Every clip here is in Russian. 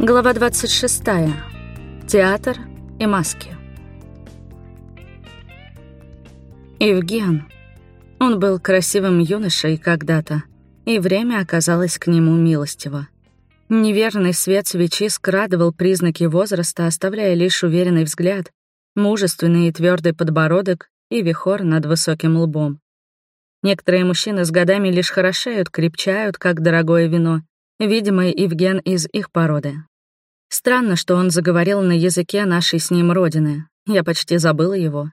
Глава 26. Театр и маски. Евген. Он был красивым юношей когда-то, и время оказалось к нему милостиво. Неверный свет свечи скрадывал признаки возраста, оставляя лишь уверенный взгляд, мужественный и твердый подбородок и вихор над высоким лбом. Некоторые мужчины с годами лишь хорошеют, крепчают, как дорогое вино, Видимо, Евген из их породы. Странно, что он заговорил на языке нашей с ним родины. Я почти забыла его.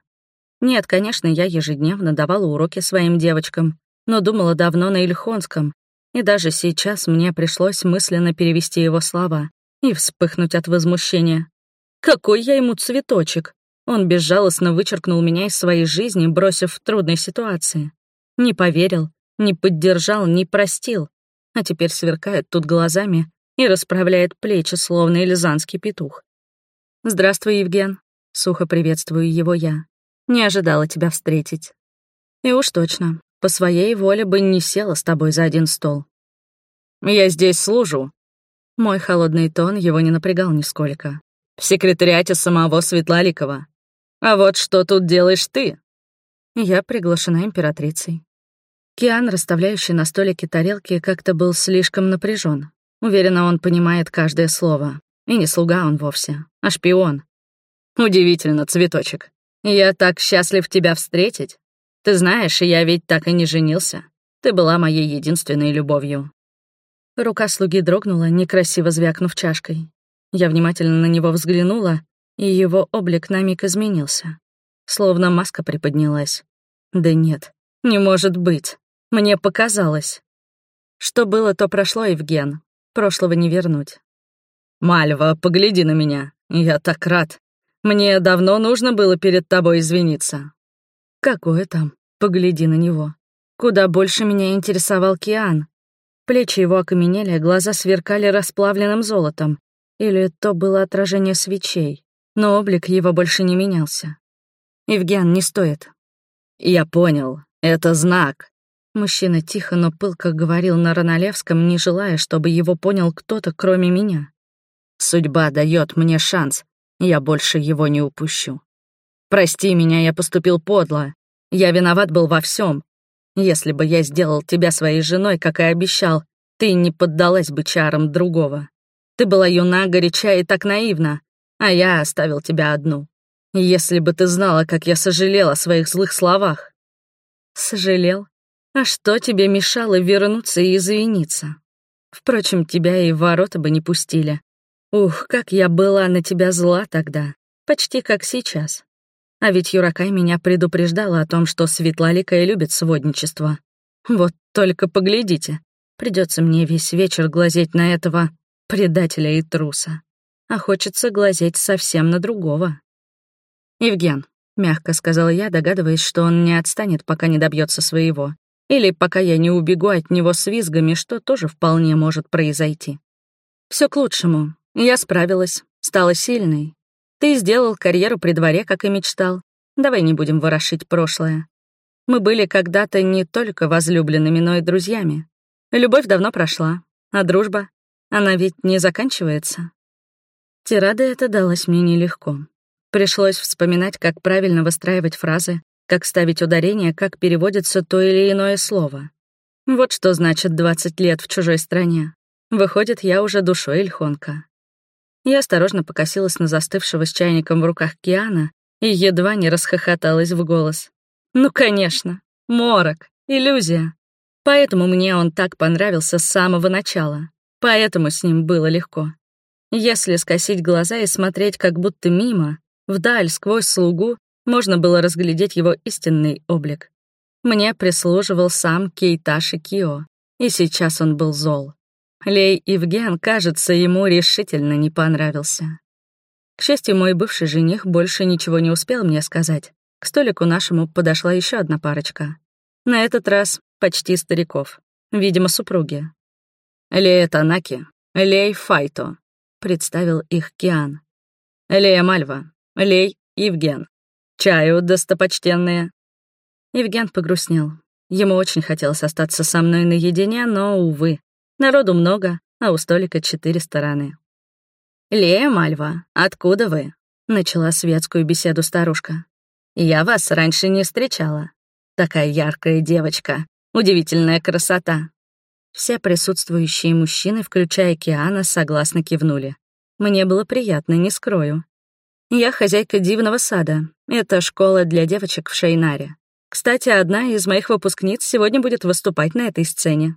Нет, конечно, я ежедневно давала уроки своим девочкам, но думала давно на Ильхонском, и даже сейчас мне пришлось мысленно перевести его слова и вспыхнуть от возмущения. Какой я ему цветочек! Он безжалостно вычеркнул меня из своей жизни, бросив в трудной ситуации. Не поверил, не поддержал, не простил а теперь сверкает тут глазами и расправляет плечи, словно эльзанский петух. «Здравствуй, Евген», — сухо приветствую его я. «Не ожидала тебя встретить». И уж точно, по своей воле бы не села с тобой за один стол. «Я здесь служу». Мой холодный тон его не напрягал нисколько. «В секретариате самого Светлаликова. А вот что тут делаешь ты?» Я приглашена императрицей. Киан, расставляющий на столике тарелки, как-то был слишком напряжен. Уверена, он понимает каждое слово. И не слуга он вовсе, а шпион. Удивительно, цветочек. Я так счастлив тебя встретить. Ты знаешь, я ведь так и не женился. Ты была моей единственной любовью. Рука слуги дрогнула, некрасиво звякнув чашкой. Я внимательно на него взглянула, и его облик на миг изменился. Словно маска приподнялась. Да нет, не может быть. Мне показалось. Что было, то прошло, Евген. Прошлого не вернуть. «Мальва, погляди на меня. Я так рад. Мне давно нужно было перед тобой извиниться». «Какое там? Погляди на него. Куда больше меня интересовал Киан. Плечи его окаменели, глаза сверкали расплавленным золотом. Или то было отражение свечей, но облик его больше не менялся. «Евген, не стоит». «Я понял. Это знак. Мужчина тихо, но пылко говорил на Роналевском, не желая, чтобы его понял кто-то, кроме меня. «Судьба дает мне шанс, я больше его не упущу. Прости меня, я поступил подло. Я виноват был во всем. Если бы я сделал тебя своей женой, как и обещал, ты не поддалась бы чарам другого. Ты была юна, горяча и так наивна, а я оставил тебя одну. Если бы ты знала, как я сожалел о своих злых словах». «Сожалел?» А что тебе мешало вернуться и извиниться? Впрочем, тебя и в ворота бы не пустили. Ух, как я была на тебя зла тогда, почти как сейчас. А ведь Юракай меня предупреждала о том, что Светлаликая любит сводничество. Вот только поглядите, придется мне весь вечер глазеть на этого предателя и труса. А хочется глазеть совсем на другого. «Евген», — мягко сказала я, догадываясь, что он не отстанет, пока не добьется своего. Или пока я не убегу от него с визгами, что тоже вполне может произойти. Все к лучшему. Я справилась, стала сильной. Ты сделал карьеру при дворе, как и мечтал. Давай не будем ворошить прошлое. Мы были когда-то не только возлюбленными, но и друзьями. Любовь давно прошла, а дружба, она ведь не заканчивается. Тирада это далась мне нелегко. Пришлось вспоминать, как правильно выстраивать фразы, как ставить ударение, как переводится то или иное слово. Вот что значит 20 лет в чужой стране. Выходит, я уже душой Ильхонка. Я осторожно покосилась на застывшего с чайником в руках Киана и едва не расхохоталась в голос. Ну, конечно, морок, иллюзия. Поэтому мне он так понравился с самого начала. Поэтому с ним было легко. Если скосить глаза и смотреть как будто мимо, вдаль, сквозь слугу, можно было разглядеть его истинный облик. Мне прислуживал сам Кейташи Кио, и сейчас он был зол. Лей Евген, кажется, ему решительно не понравился. К счастью, мой бывший жених больше ничего не успел мне сказать. К столику нашему подошла еще одна парочка. На этот раз почти стариков, видимо, супруги. «Лея Танаки, Лей Файто», — представил их Киан. «Лея Мальва, Лей Евген». Чаю, достопочтенные». Евген погрустнел. Ему очень хотелось остаться со мной наедине, но, увы, народу много, а у столика четыре стороны. «Лея Мальва, откуда вы?» — начала светскую беседу старушка. «Я вас раньше не встречала. Такая яркая девочка, удивительная красота». Все присутствующие мужчины, включая Киана, согласно кивнули. Мне было приятно, не скрою. Я хозяйка дивного сада. Это школа для девочек в Шейнаре. Кстати, одна из моих выпускниц сегодня будет выступать на этой сцене.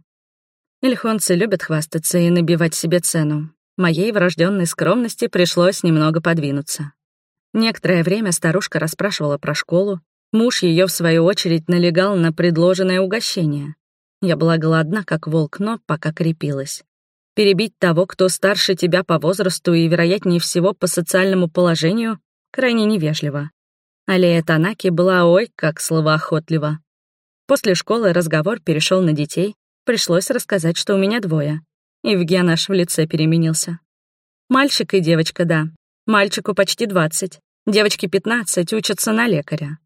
Ильхонцы любят хвастаться и набивать себе цену. Моей врожденной скромности пришлось немного подвинуться. Некоторое время старушка расспрашивала про школу. Муж ее, в свою очередь, налегал на предложенное угощение. Я была голодна, как волк, но пока крепилась. Перебить того, кто старше тебя по возрасту и, вероятнее всего, по социальному положению, крайне невежливо. Аллея Танаки была ой, как словоохотлива. После школы разговор перешел на детей. Пришлось рассказать, что у меня двое. Евген аж в лице переменился. Мальчик и девочка, да. Мальчику почти 20. Девочке 15, учатся на лекаря.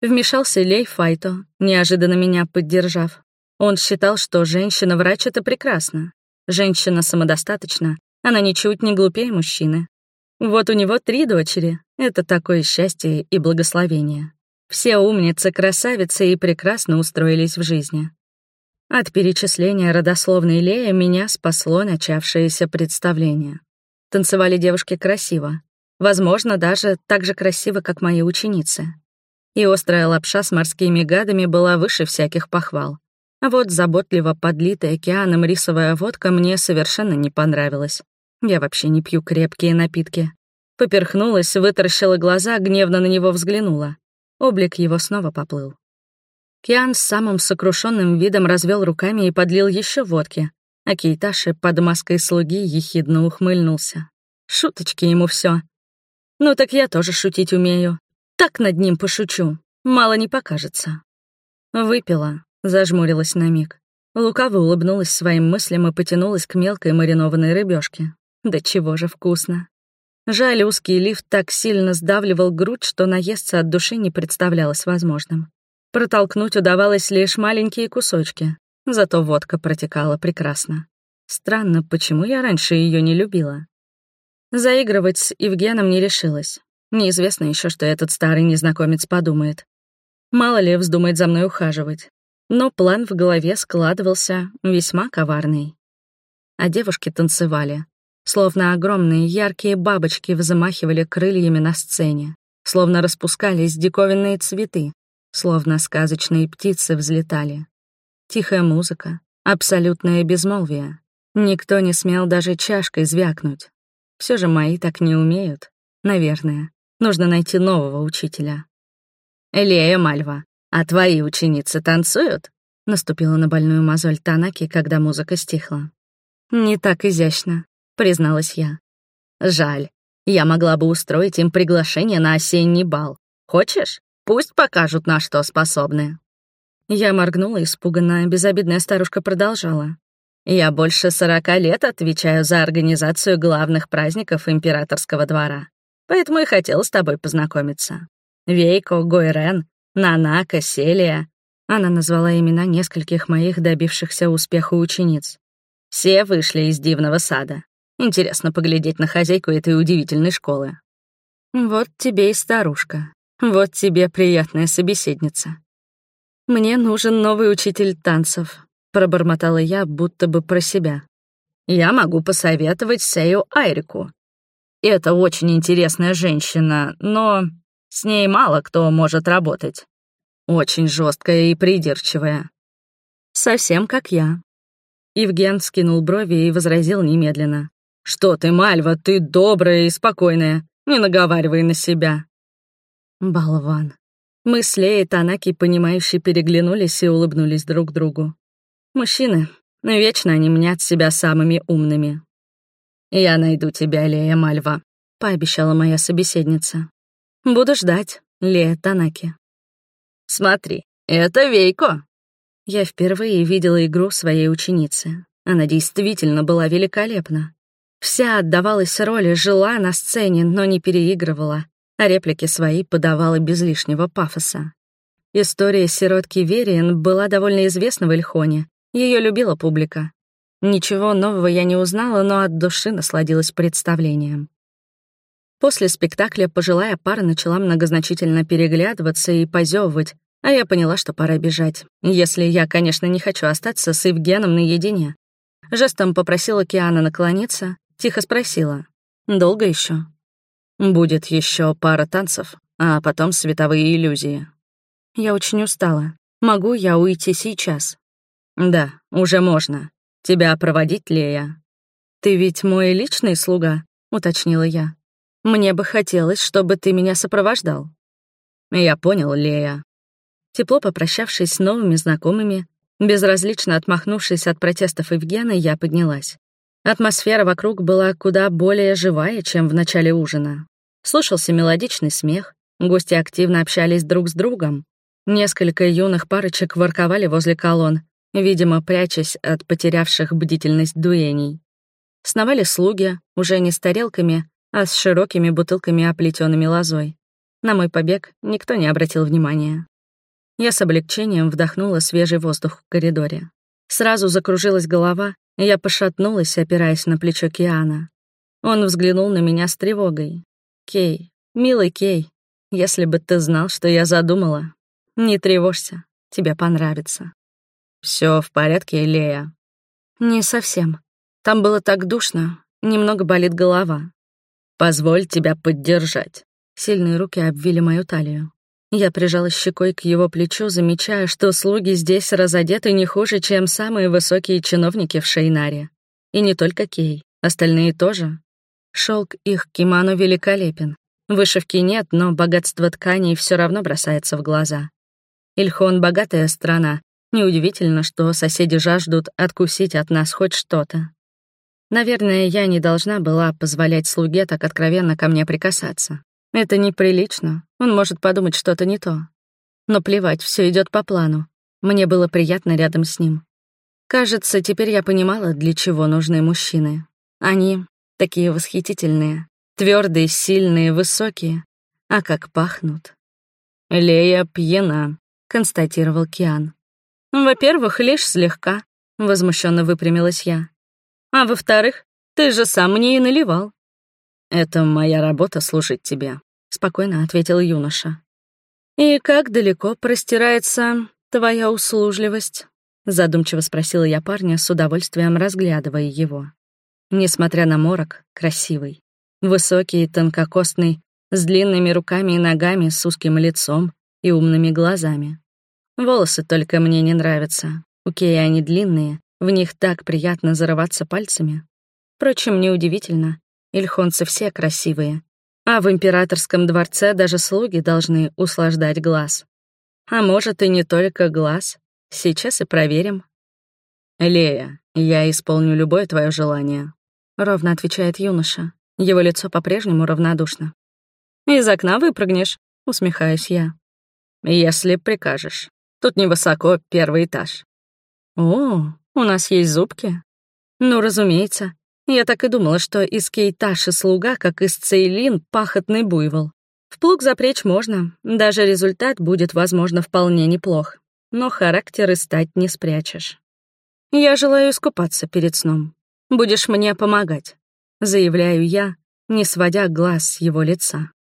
Вмешался Лей Файто, неожиданно меня поддержав. Он считал, что женщина-врач — это прекрасно. Женщина самодостаточна, она ничуть не глупее мужчины. Вот у него три дочери. Это такое счастье и благословение. Все умницы, красавицы и прекрасно устроились в жизни. От перечисления родословной Лея меня спасло начавшееся представление. Танцевали девушки красиво. Возможно, даже так же красиво, как мои ученицы. И острая лапша с морскими гадами была выше всяких похвал. А вот заботливо подлитая океаном рисовая водка мне совершенно не понравилась. Я вообще не пью крепкие напитки. Поперхнулась, вытаращила глаза, гневно на него взглянула. Облик его снова поплыл. Киан с самым сокрушенным видом развел руками и подлил еще водки, а Кейташи под маской слуги ехидно ухмыльнулся. Шуточки ему все. Ну так я тоже шутить умею. Так над ним пошучу. Мало не покажется. Выпила, Зажмурилась на миг. Лукаво улыбнулась своим мыслям и потянулась к мелкой маринованной рыбешке. Да чего же вкусно. Жаль, узкий лифт так сильно сдавливал грудь, что наесться от души не представлялось возможным. Протолкнуть удавалось лишь маленькие кусочки, зато водка протекала прекрасно. Странно, почему я раньше ее не любила. Заигрывать с Евгеном не решилась. Неизвестно еще, что этот старый незнакомец подумает. Мало ли вздумает за мной ухаживать. Но план в голове складывался весьма коварный. А девушки танцевали. Словно огромные яркие бабочки взмахивали крыльями на сцене. Словно распускались диковинные цветы. Словно сказочные птицы взлетали. Тихая музыка, абсолютное безмолвие. Никто не смел даже чашкой звякнуть. Все же мои так не умеют. Наверное. Нужно найти нового учителя. Элея Мальва, «А твои ученицы танцуют?» — наступила на больную мозоль Танаки, когда музыка стихла. «Не так изящно», — призналась я. «Жаль. Я могла бы устроить им приглашение на осенний бал. Хочешь? Пусть покажут, на что способны». Я моргнула, испуганная, безобидная старушка продолжала. «Я больше сорока лет отвечаю за организацию главных праздников императорского двора, поэтому и хотела с тобой познакомиться. Вейко, Гойрен Нанака, Селия. Она назвала имена нескольких моих добившихся успеха учениц. Все вышли из дивного сада. Интересно поглядеть на хозяйку этой удивительной школы. Вот тебе и старушка. Вот тебе приятная собеседница. Мне нужен новый учитель танцев, пробормотала я, будто бы про себя. Я могу посоветовать Сею Айрику. Это очень интересная женщина, но с ней мало кто может работать. Очень жесткая и придирчивая. Совсем как я. Евген скинул брови и возразил немедленно. «Что ты, Мальва, ты добрая и спокойная. Не наговаривай на себя». Болван. Мы с Леей Танаки, понимающие, переглянулись и улыбнулись друг другу. Мужчины, вечно они мнят себя самыми умными. «Я найду тебя, Лея Мальва», — пообещала моя собеседница. Буду ждать, Лея Танаки. Смотри, это Вейко. Я впервые видела игру своей ученицы. Она действительно была великолепна. Вся отдавалась роли, жила на сцене, но не переигрывала, а реплики свои подавала без лишнего пафоса. История сиротки Вериен была довольно известна в Эльхоне, ее любила публика. Ничего нового я не узнала, но от души насладилась представлением. После спектакля пожилая пара начала многозначительно переглядываться и позевывать, а я поняла, что пора бежать, если я, конечно, не хочу остаться с Евгеном наедине. Жестом попросила Киана наклониться, тихо спросила. «Долго еще? «Будет еще пара танцев, а потом световые иллюзии». «Я очень устала. Могу я уйти сейчас?» «Да, уже можно. Тебя проводить, Лея?» «Ты ведь мой личный слуга», — уточнила я. «Мне бы хотелось, чтобы ты меня сопровождал». «Я понял, Лея». Тепло попрощавшись с новыми знакомыми, безразлично отмахнувшись от протестов Евгена, я поднялась. Атмосфера вокруг была куда более живая, чем в начале ужина. Слышался мелодичный смех, гости активно общались друг с другом. Несколько юных парочек ворковали возле колонн, видимо, прячась от потерявших бдительность дуэней. Сновали слуги, уже не с тарелками, а с широкими бутылками, оплетенными лозой. На мой побег никто не обратил внимания. Я с облегчением вдохнула свежий воздух в коридоре. Сразу закружилась голова, я пошатнулась, опираясь на плечо Киана. Он взглянул на меня с тревогой. «Кей, милый Кей, если бы ты знал, что я задумала, не тревожься, тебе понравится». Все в порядке, Лея?» «Не совсем. Там было так душно, немного болит голова». «Позволь тебя поддержать». Сильные руки обвили мою талию. Я прижала щекой к его плечу, замечая, что слуги здесь разодеты не хуже, чем самые высокие чиновники в Шейнаре. И не только Кей, остальные тоже. Шелк их кимоно великолепен. Вышивки нет, но богатство тканей все равно бросается в глаза. Ильхон — богатая страна. Неудивительно, что соседи жаждут откусить от нас хоть что-то. Наверное, я не должна была позволять слуге так откровенно ко мне прикасаться. Это неприлично, он может подумать что-то не то. Но плевать, все идет по плану. Мне было приятно рядом с ним. Кажется, теперь я понимала, для чего нужны мужчины. Они такие восхитительные, твердые, сильные, высокие. А как пахнут. «Лея пьяна», — констатировал Киан. «Во-первых, лишь слегка», — возмущенно выпрямилась я. «А во-вторых, ты же сам мне и наливал». «Это моя работа служить тебе», — спокойно ответил юноша. «И как далеко простирается твоя услужливость?» — задумчиво спросила я парня, с удовольствием разглядывая его. Несмотря на морок, красивый. Высокий, тонкокостный, с длинными руками и ногами, с узким лицом и умными глазами. Волосы только мне не нравятся. У Кеи они длинные, в них так приятно зарываться пальцами. Впрочем, неудивительно, Ильхонцы все красивые, а в императорском дворце даже слуги должны услаждать глаз. А может, и не только глаз. Сейчас и проверим. «Лея, я исполню любое твое желание», — ровно отвечает юноша. Его лицо по-прежнему равнодушно. «Из окна выпрыгнешь», — усмехаюсь я. «Если прикажешь. Тут невысоко, первый этаж». «О, у нас есть зубки?» «Ну, разумеется. Я так и думала, что из Кейташи слуга, как из Цейлин, пахотный буйвол. В плуг запречь можно, даже результат будет, возможно, вполне неплох. Но характер и стать не спрячешь. Я желаю искупаться перед сном. Будешь мне помогать, заявляю я, не сводя глаз с его лица.